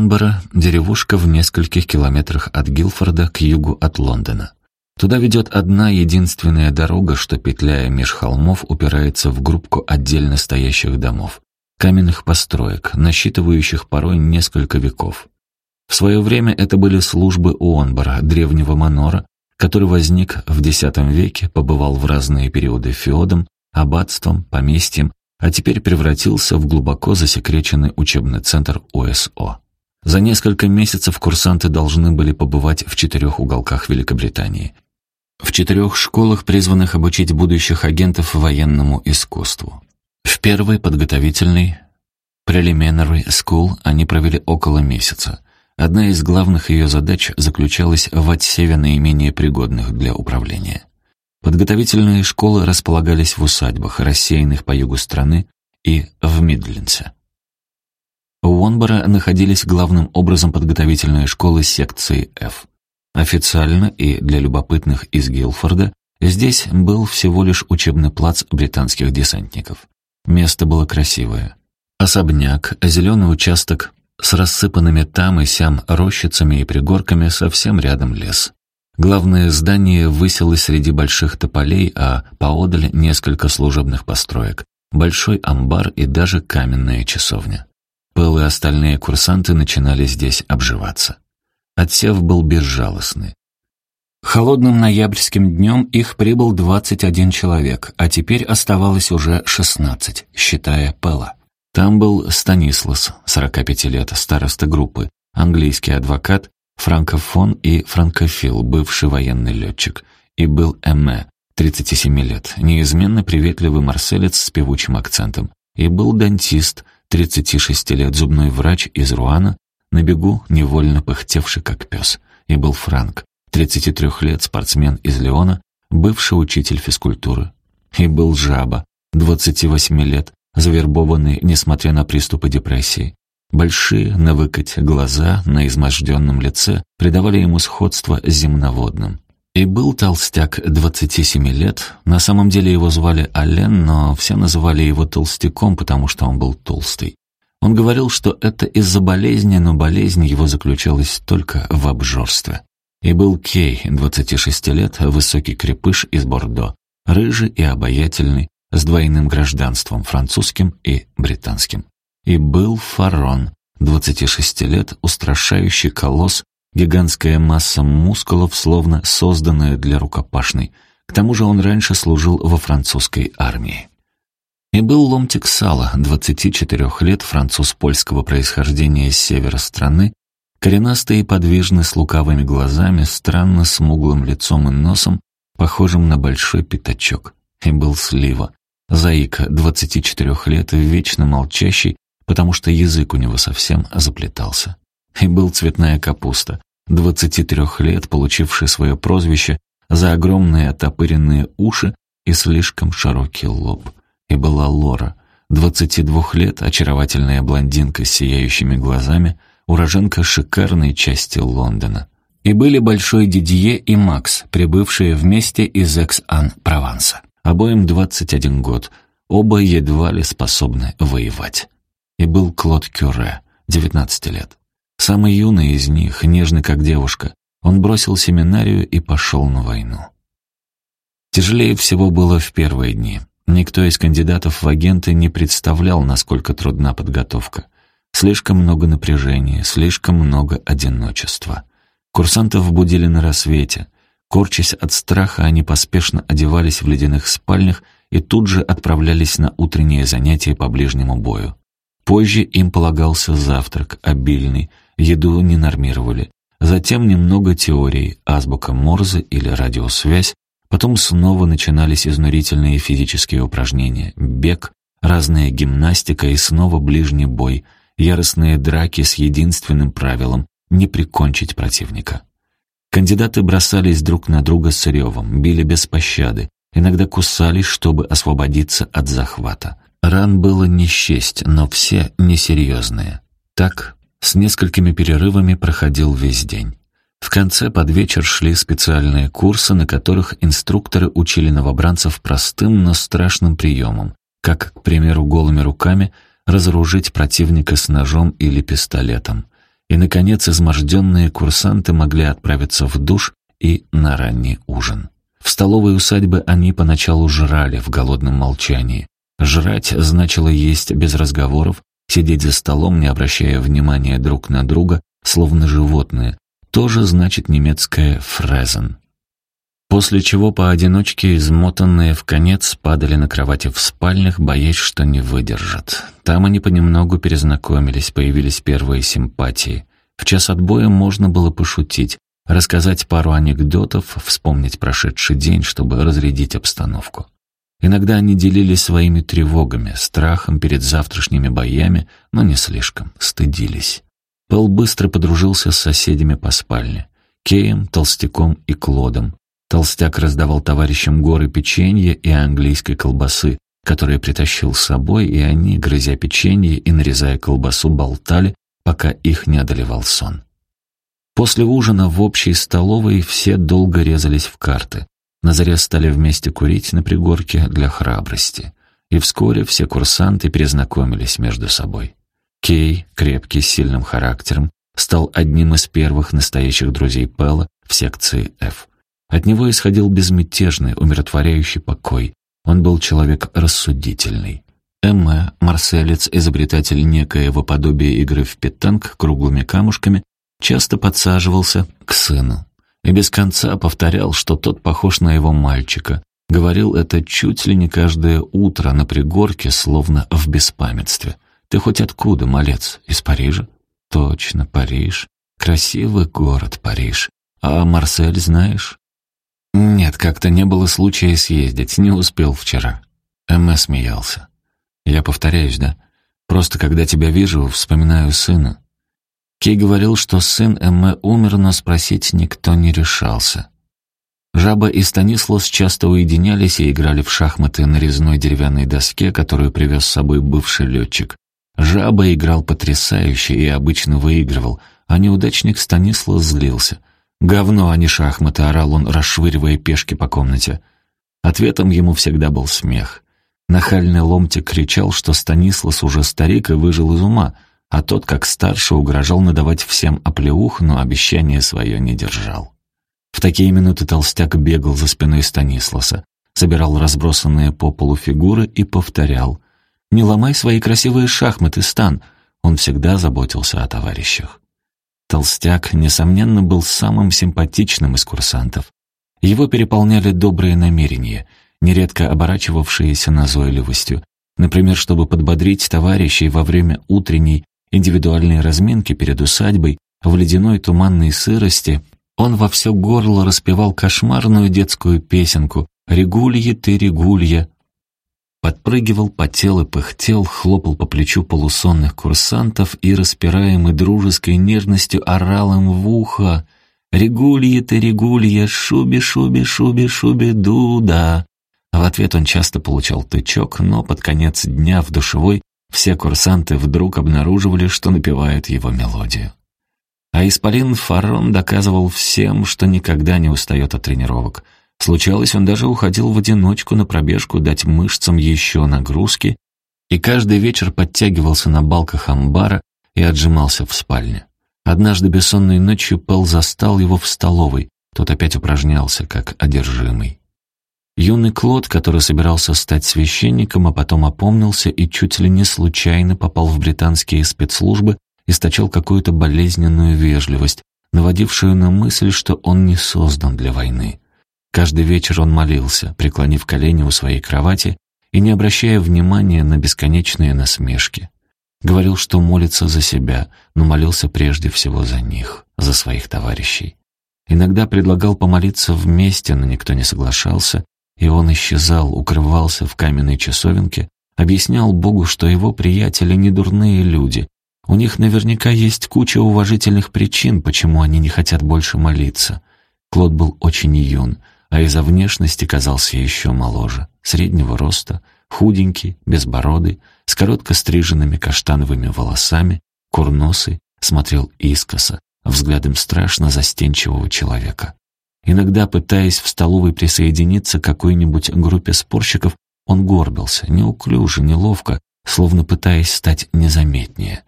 Уонбора — деревушка в нескольких километрах от Гилфорда к югу от Лондона. Туда ведет одна единственная дорога, что, петляя меж холмов, упирается в группку отдельно стоящих домов, каменных построек, насчитывающих порой несколько веков. В свое время это были службы Уонбора, древнего манора, который возник в X веке, побывал в разные периоды феодом, аббатством, поместьем, а теперь превратился в глубоко засекреченный учебный центр ОСО. За несколько месяцев курсанты должны были побывать в четырех уголках Великобритании. В четырех школах, призванных обучить будущих агентов военному искусству. В первой подготовительной Preliminary School они провели около месяца. Одна из главных ее задач заключалась в отсеве наименее пригодных для управления. Подготовительные школы располагались в усадьбах, рассеянных по югу страны, и в Мидлинсе. У Уонбора находились главным образом подготовительные школы секции F. Официально и для любопытных из Гилфорда здесь был всего лишь учебный плац британских десантников. Место было красивое. Особняк, зеленый участок с рассыпанными там и сям рощицами и пригорками, совсем рядом лес. Главное здание высилось среди больших тополей, а поодаль несколько служебных построек, большой амбар и даже каменная часовня. Пэл и остальные курсанты начинали здесь обживаться. Отсев был безжалостный. Холодным ноябрьским днем их прибыл 21 человек, а теперь оставалось уже 16, считая Пэла. Там был Станислас, 45 лет, староста группы, английский адвокат, франкофон и франкофил, бывший военный летчик, и был Эмме, 37 лет, неизменно приветливый марселец с певучим акцентом, и был дантист, 36 лет, зубной врач из Руана, на бегу невольно пыхтевший как пес, и был Франк, 33 лет, спортсмен из Леона, бывший учитель физкультуры, и был Жаба, 28 лет, завербованный, несмотря на приступы депрессии, Большие, на выкать глаза на изможденном лице придавали ему сходство с земноводным. И был толстяк 27 лет, на самом деле его звали Ален, но все называли его толстяком, потому что он был толстый. Он говорил, что это из-за болезни, но болезнь его заключалась только в обжорстве. И был Кей, 26 лет, высокий крепыш из Бордо, рыжий и обаятельный, с двойным гражданством, французским и британским. И был Фарон, 26 лет, устрашающий колосс, гигантская масса мускулов, словно созданная для рукопашной. К тому же он раньше служил во французской армии. И был ломтик сала, 24 лет, француз польского происхождения с севера страны, коренастый и подвижный, с лукавыми глазами, странно смуглым лицом и носом, похожим на большой пятачок. И был слива, заика, 24 лет, вечно молчащий, потому что язык у него совсем заплетался. И был цветная капуста, 23 лет, получивший свое прозвище за огромные отопыренные уши и слишком широкий лоб. И была Лора, 22 лет, очаровательная блондинка с сияющими глазами, уроженка шикарной части Лондона. И были Большой Дидье и Макс, прибывшие вместе из Экс-Ан-Прованса. Обоим 21 год, оба едва ли способны воевать и был Клод Кюре, 19 лет. Самый юный из них, нежный как девушка, он бросил семинарию и пошел на войну. Тяжелее всего было в первые дни. Никто из кандидатов в агенты не представлял, насколько трудна подготовка. Слишком много напряжения, слишком много одиночества. Курсантов будили на рассвете. Корчась от страха, они поспешно одевались в ледяных спальнях и тут же отправлялись на утренние занятия по ближнему бою. Позже им полагался завтрак, обильный, еду не нормировали. Затем немного теории, азбука Морзе или радиосвязь. Потом снова начинались изнурительные физические упражнения, бег, разная гимнастика и снова ближний бой, яростные драки с единственным правилом — не прикончить противника. Кандидаты бросались друг на друга с ревом, били без пощады, иногда кусались, чтобы освободиться от захвата. Ран было не счесть, но все несерьезные. Так, с несколькими перерывами проходил весь день. В конце под вечер шли специальные курсы, на которых инструкторы учили новобранцев простым, но страшным приемам, как, к примеру, голыми руками разоружить противника с ножом или пистолетом. И, наконец, изможденные курсанты могли отправиться в душ и на ранний ужин. В столовой усадьбы они поначалу жрали в голодном молчании. Жрать значило есть без разговоров, сидеть за столом, не обращая внимания друг на друга, словно животные. Тоже значит немецкое «фрезен». После чего поодиночке, измотанные в конец, падали на кровати в спальнях, боясь, что не выдержат. Там они понемногу перезнакомились, появились первые симпатии. В час отбоя можно было пошутить, рассказать пару анекдотов, вспомнить прошедший день, чтобы разрядить обстановку. Иногда они делились своими тревогами, страхом перед завтрашними боями, но не слишком, стыдились. Пэл быстро подружился с соседями по спальне. Кеем, Толстяком и Клодом. Толстяк раздавал товарищам горы печенья и английской колбасы, которые притащил с собой, и они, грызя печенье и нарезая колбасу, болтали, пока их не одолевал сон. После ужина в общей столовой все долго резались в карты. На заре стали вместе курить на пригорке для храбрости. И вскоре все курсанты перезнакомились между собой. Кей, крепкий, с сильным характером, стал одним из первых настоящих друзей Пэла в секции F. От него исходил безмятежный, умиротворяющий покой. Он был человек рассудительный. Эмма, марселец, изобретатель некоего подобия игры в петанг круглыми камушками, часто подсаживался к сыну и без конца повторял, что тот похож на его мальчика. Говорил это чуть ли не каждое утро на пригорке, словно в беспамятстве. «Ты хоть откуда, малец? Из Парижа?» «Точно, Париж. Красивый город Париж. А Марсель знаешь?» «Нет, как-то не было случая съездить, не успел вчера». Эмме смеялся. «Я повторяюсь, да? Просто когда тебя вижу, вспоминаю сына. Кей говорил, что сын Эмме умер, но спросить никто не решался. Жаба и Станислас часто уединялись и играли в шахматы на резной деревянной доске, которую привез с собой бывший летчик. Жаба играл потрясающе и обычно выигрывал, а неудачник Станислав злился. «Говно, а не шахматы», — орал он, расшвыривая пешки по комнате. Ответом ему всегда был смех. Нахальный ломтик кричал, что Станислас уже старик и выжил из ума — а тот, как старше, угрожал надавать всем оплеух, но обещание свое не держал. В такие минуты толстяк бегал за спиной Станисласа, собирал разбросанные по полу фигуры и повторял «Не ломай свои красивые шахматы, Стан!» Он всегда заботился о товарищах. Толстяк, несомненно, был самым симпатичным из курсантов. Его переполняли добрые намерения, нередко оборачивавшиеся назойливостью, например, чтобы подбодрить товарищей во время утренней индивидуальные разминки перед усадьбой, в ледяной туманной сырости, он во все горло распевал кошмарную детскую песенку «Регулье ты, регулье». Подпрыгивал, потел и пыхтел, хлопал по плечу полусонных курсантов и, распираемый дружеской нежностью, орал им в ухо «Регулье ты, регулье, шуби, шуби, шуби, шуби, дуда». В ответ он часто получал тычок, но под конец дня в душевой все курсанты вдруг обнаруживали, что напевают его мелодию. А Исполин Фарон доказывал всем, что никогда не устает от тренировок. Случалось, он даже уходил в одиночку на пробежку дать мышцам еще нагрузки и каждый вечер подтягивался на балках амбара и отжимался в спальне. Однажды бессонной ночью Пэл застал его в столовой, тот опять упражнялся, как одержимый. Юный Клод, который собирался стать священником, а потом опомнился и чуть ли не случайно попал в британские спецслужбы, источал какую-то болезненную вежливость, наводившую на мысль, что он не создан для войны. Каждый вечер он молился, преклонив колени у своей кровати и не обращая внимания на бесконечные насмешки. Говорил, что молится за себя, но молился прежде всего за них, за своих товарищей. Иногда предлагал помолиться вместе, но никто не соглашался, и он исчезал, укрывался в каменной часовенке, объяснял Богу, что его приятели не дурные люди. У них наверняка есть куча уважительных причин, почему они не хотят больше молиться. Клод был очень юн, а из-за внешности казался еще моложе, среднего роста, худенький, безбородый, с коротко стриженными каштановыми волосами, курносый, смотрел искоса, взглядом страшно застенчивого человека. Иногда, пытаясь в столовой присоединиться к какой-нибудь группе спорщиков, он горбился, неуклюже, неловко, словно пытаясь стать незаметнее.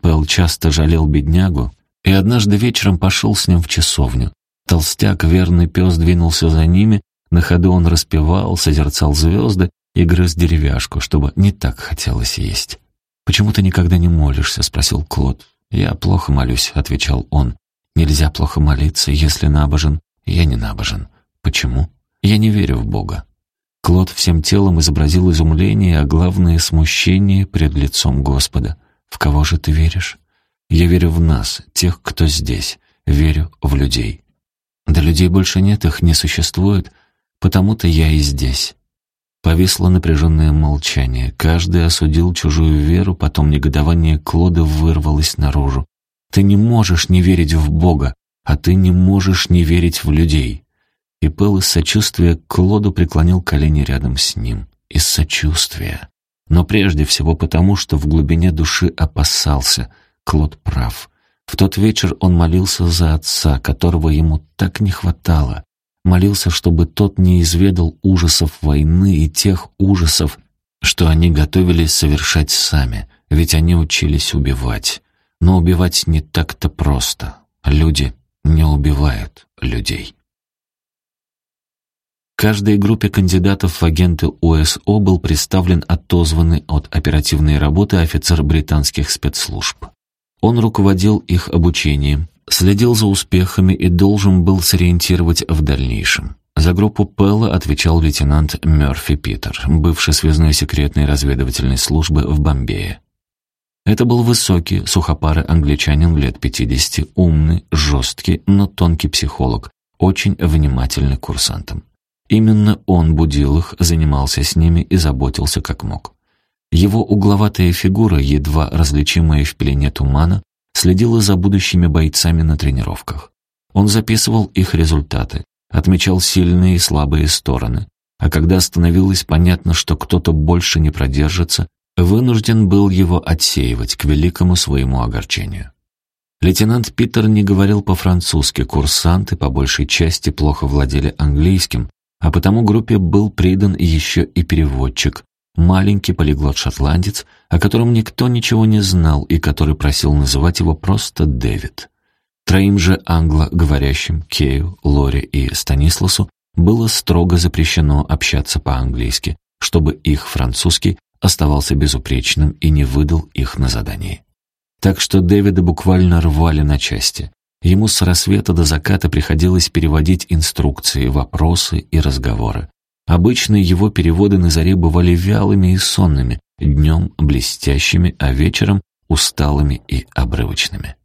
Пэл часто жалел беднягу, и однажды вечером пошел с ним в часовню. Толстяк, верный пес, двинулся за ними, на ходу он распевал, созерцал звезды и грыз деревяшку, чтобы не так хотелось есть. «Почему ты никогда не молишься?» — спросил Клод. «Я плохо молюсь», — отвечал он. «Нельзя плохо молиться, если набожен. Я не набожен. Почему? Я не верю в Бога». Клод всем телом изобразил изумление, а главное — смущение пред лицом Господа. «В кого же ты веришь?» «Я верю в нас, тех, кто здесь. Верю в людей». «Да людей больше нет, их не существует. Потому-то я и здесь». Повисло напряженное молчание. Каждый осудил чужую веру, потом негодование Клода вырвалось наружу. «Ты не можешь не верить в Бога, а ты не можешь не верить в людей». И Пэл из сочувствия к Клоду преклонил колени рядом с ним. Из сочувствия. Но прежде всего потому, что в глубине души опасался. Клод прав. В тот вечер он молился за отца, которого ему так не хватало молился, чтобы тот не изведал ужасов войны и тех ужасов, что они готовились совершать сами, ведь они учились убивать. Но убивать не так-то просто. Люди не убивают людей. Каждой группе кандидатов в агенты ОСО был представлен отозванный от оперативной работы офицер британских спецслужб. Он руководил их обучением, следил за успехами и должен был сориентировать в дальнейшем. За группу Пелла отвечал лейтенант Мёрфи Питер, бывший связной секретной разведывательной службы в Бомбее. Это был высокий, сухопарый англичанин лет 50, умный, жесткий, но тонкий психолог, очень внимательный курсантам. Именно он будил их, занимался с ними и заботился как мог. Его угловатая фигура, едва различимая в пелене тумана, следила за будущими бойцами на тренировках. Он записывал их результаты, отмечал сильные и слабые стороны, а когда становилось понятно, что кто-то больше не продержится, вынужден был его отсеивать к великому своему огорчению. Лейтенант Питер не говорил по-французски, курсанты по большей части плохо владели английским, а потому группе был придан еще и переводчик, маленький полиглот-шотландец, о котором никто ничего не знал и который просил называть его просто Дэвид. Троим же англо-говорящим, Кею, Лори и Станисласу, было строго запрещено общаться по-английски, чтобы их французский оставался безупречным и не выдал их на задании. Так что Дэвида буквально рвали на части. Ему с рассвета до заката приходилось переводить инструкции, вопросы и разговоры. Обычно его переводы на заре бывали вялыми и сонными, днем блестящими, а вечером усталыми и обрывочными.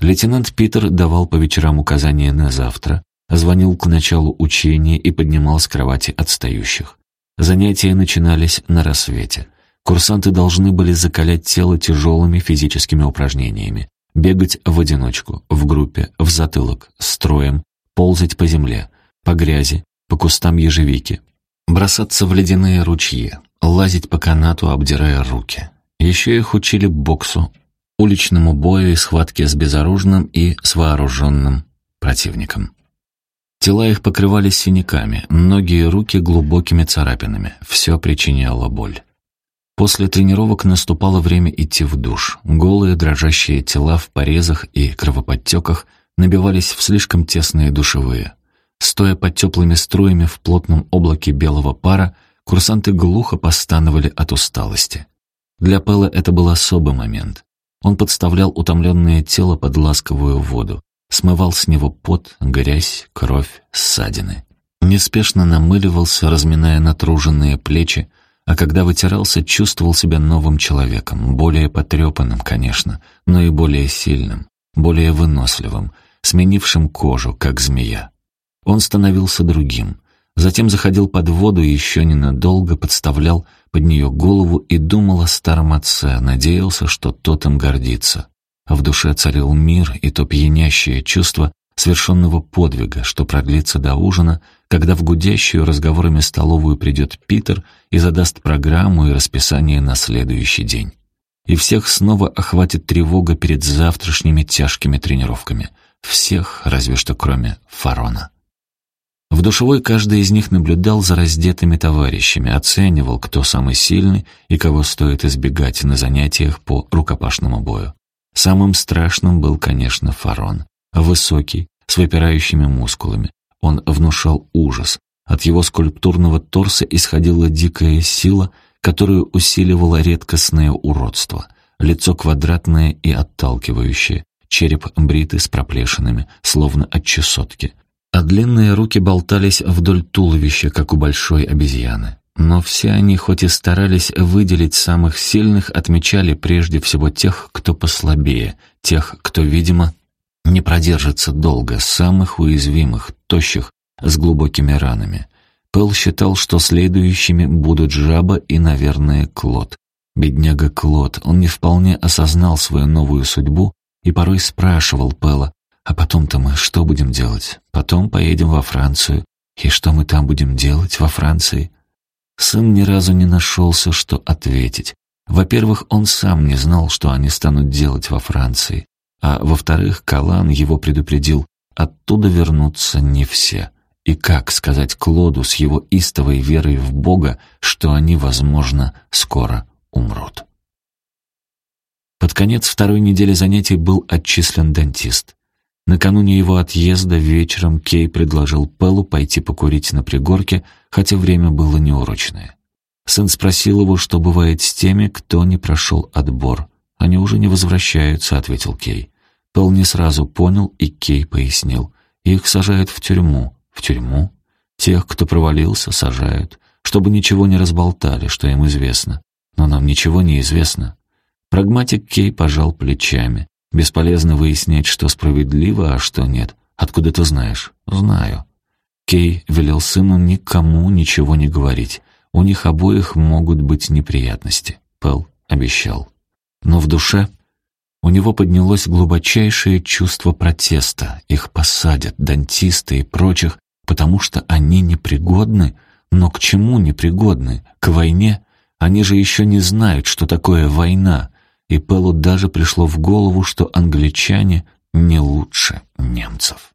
Лейтенант Питер давал по вечерам указания на завтра, звонил к началу учения и поднимал с кровати отстающих. Занятия начинались на рассвете. Курсанты должны были закалять тело тяжелыми физическими упражнениями, бегать в одиночку, в группе, в затылок, строем, ползать по земле, по грязи, по кустам ежевики, бросаться в ледяные ручьи, лазить по канату, обдирая руки. Еще их учили боксу, уличному бою и схватке с безоружным и с вооруженным противником. Тела их покрывались синяками, ноги и руки глубокими царапинами. Все причиняло боль. После тренировок наступало время идти в душ. Голые дрожащие тела в порезах и кровоподтеках набивались в слишком тесные душевые. Стоя под теплыми струями в плотном облаке белого пара, курсанты глухо постановали от усталости. Для Пэла это был особый момент. Он подставлял утомленное тело под ласковую воду, смывал с него пот, грязь, кровь, ссадины. Неспешно намыливался, разминая натруженные плечи, а когда вытирался, чувствовал себя новым человеком, более потрепанным, конечно, но и более сильным, более выносливым, сменившим кожу, как змея. Он становился другим. Затем заходил под воду и еще ненадолго подставлял под нее голову и думал о старом отце, надеялся, что тот им гордится. А в душе царил мир и то пьянящее чувство совершенного подвига, что продлится до ужина, когда в гудящую разговорами столовую придет Питер и задаст программу и расписание на следующий день. И всех снова охватит тревога перед завтрашними тяжкими тренировками. Всех, разве что кроме Фарона. В душевой каждый из них наблюдал за раздетыми товарищами, оценивал, кто самый сильный и кого стоит избегать на занятиях по рукопашному бою. Самым страшным был, конечно, Фарон. Высокий, с выпирающими мускулами. Он внушал ужас. От его скульптурного торса исходила дикая сила, которую усиливало редкостное уродство. Лицо квадратное и отталкивающее, череп бритый с проплешинами, словно от чесотки. А длинные руки болтались вдоль туловища, как у большой обезьяны. Но все они, хоть и старались выделить самых сильных, отмечали прежде всего тех, кто послабее, тех, кто, видимо, не продержится долго, самых уязвимых, тощих, с глубокими ранами. Пэл считал, что следующими будут жаба и, наверное, Клод. Бедняга Клод, он не вполне осознал свою новую судьбу и порой спрашивал Пэла, «А потом-то мы что будем делать? Потом поедем во Францию. И что мы там будем делать во Франции?» Сын ни разу не нашелся, что ответить. Во-первых, он сам не знал, что они станут делать во Франции. А во-вторых, Калан его предупредил, оттуда вернутся не все. И как сказать Клоду с его истовой верой в Бога, что они, возможно, скоро умрут? Под конец второй недели занятий был отчислен дантист. Накануне его отъезда вечером Кей предложил Пеллу пойти покурить на пригорке, хотя время было неурочное. Сын спросил его, что бывает с теми, кто не прошел отбор. «Они уже не возвращаются», — ответил Кей. Пелл не сразу понял, и Кей пояснил. «Их сажают в тюрьму». «В тюрьму?» «Тех, кто провалился, сажают, чтобы ничего не разболтали, что им известно. Но нам ничего не известно». Прагматик Кей пожал плечами. Бесполезно выяснять, что справедливо, а что нет. Откуда ты знаешь? Знаю. Кей велел сыну никому ничего не говорить. У них обоих могут быть неприятности. Пэл обещал. Но в душе у него поднялось глубочайшее чувство протеста. Их посадят, дантисты и прочих, потому что они непригодны. Но к чему непригодны? К войне? Они же еще не знают, что такое война и Пеллу даже пришло в голову, что англичане не лучше немцев.